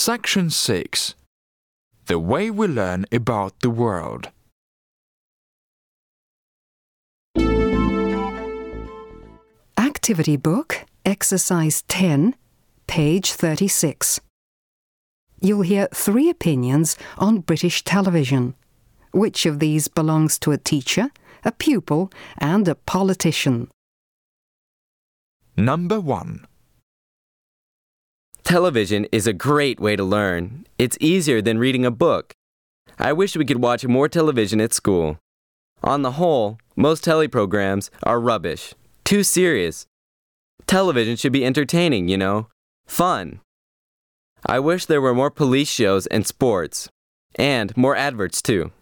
Section 6 The way we learn about the world. Activity Book, Exercise 10, page 36. You'll hear three opinions on British television. Which of these belongs to a teacher, a pupil, and a politician? Number 1. Television is a great way to learn. It's easier than reading a book. I wish we could watch more television at school. On the whole, most telly programs are rubbish. Too serious. Television should be entertaining, you know. Fun. I wish there were more police shows and sports. And more adverts, too.